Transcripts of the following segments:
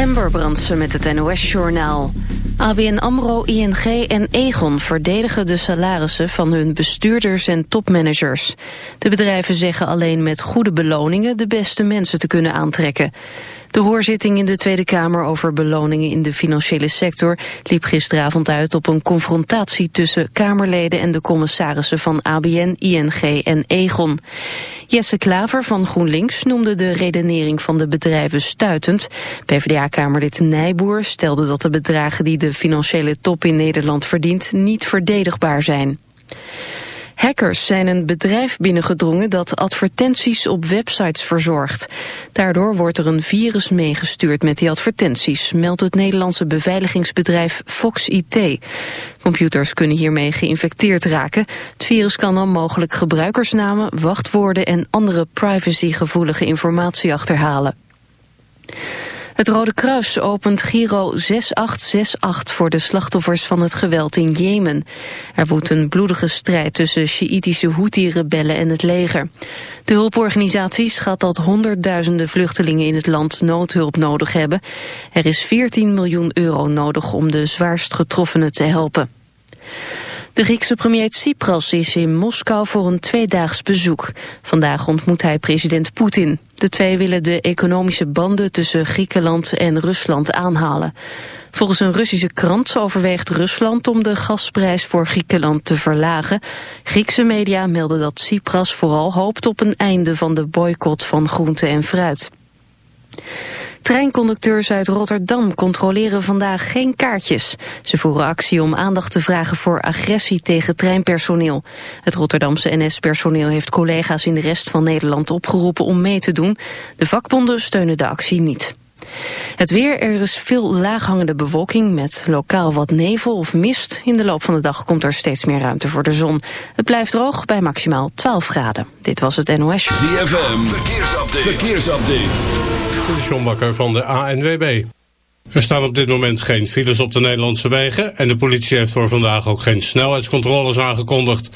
Amber Brandsen met het NOS-journaal. ABN AMRO, ING en Egon verdedigen de salarissen van hun bestuurders en topmanagers. De bedrijven zeggen alleen met goede beloningen de beste mensen te kunnen aantrekken. De hoorzitting in de Tweede Kamer over beloningen in de financiële sector liep gisteravond uit op een confrontatie tussen Kamerleden en de commissarissen van ABN, ING en Egon. Jesse Klaver van GroenLinks noemde de redenering van de bedrijven stuitend. PvdA-kamerlid Nijboer stelde dat de bedragen die de financiële top in Nederland verdient niet verdedigbaar zijn. Hackers zijn een bedrijf binnengedrongen dat advertenties op websites verzorgt. Daardoor wordt er een virus meegestuurd met die advertenties, meldt het Nederlandse beveiligingsbedrijf Fox IT. Computers kunnen hiermee geïnfecteerd raken. Het virus kan dan mogelijk gebruikersnamen, wachtwoorden en andere privacygevoelige informatie achterhalen. Het Rode Kruis opent Giro 6868 voor de slachtoffers van het geweld in Jemen. Er woedt een bloedige strijd tussen Sjiïtische Houthi-rebellen en het leger. De hulporganisatie schat dat honderdduizenden vluchtelingen in het land noodhulp nodig hebben. Er is 14 miljoen euro nodig om de zwaarst getroffenen te helpen. De Griekse premier Tsipras is in Moskou voor een tweedaags bezoek. Vandaag ontmoet hij president Poetin. De twee willen de economische banden tussen Griekenland en Rusland aanhalen. Volgens een Russische krant overweegt Rusland om de gasprijs voor Griekenland te verlagen. Griekse media melden dat Tsipras vooral hoopt op een einde van de boycott van groente en fruit. Treinconducteurs uit Rotterdam controleren vandaag geen kaartjes. Ze voeren actie om aandacht te vragen voor agressie tegen treinpersoneel. Het Rotterdamse NS-personeel heeft collega's in de rest van Nederland opgeroepen om mee te doen. De vakbonden steunen de actie niet. Het weer, er is veel laaghangende bewolking met lokaal wat nevel of mist. In de loop van de dag komt er steeds meer ruimte voor de zon. Het blijft droog bij maximaal 12 graden. Dit was het NOS. ZFM, verkeersupdate. verkeersupdate. De John Bakker van de ANWB. Er staan op dit moment geen files op de Nederlandse wegen... en de politie heeft voor vandaag ook geen snelheidscontroles aangekondigd.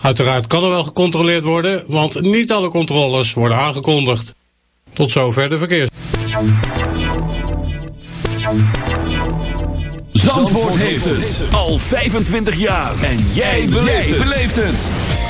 Uiteraard kan er wel gecontroleerd worden... want niet alle controles worden aangekondigd. Tot zover de verkeers. Zandvoort heeft het al 25 jaar. En jij beleeft het.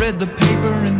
read the paper and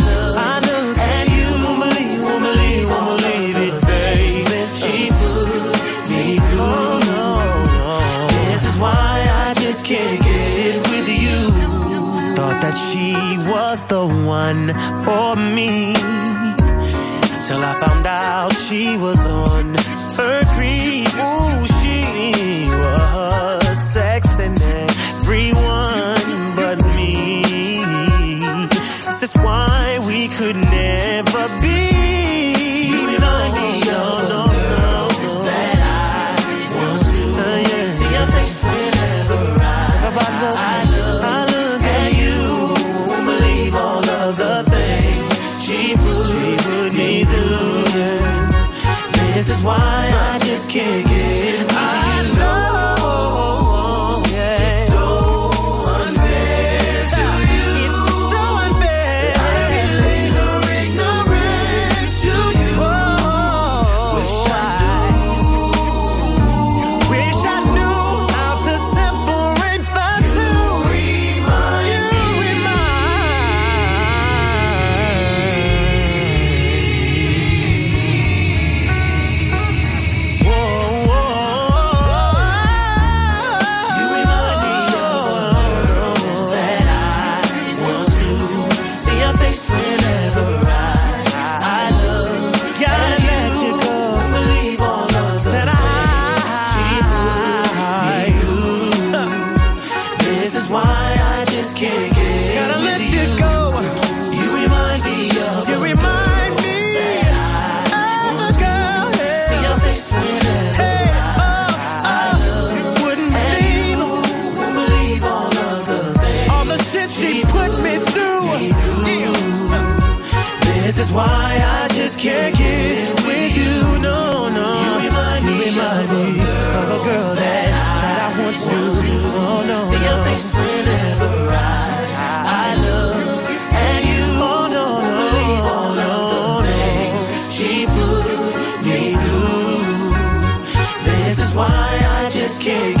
one for me. Till I found out she was on gig.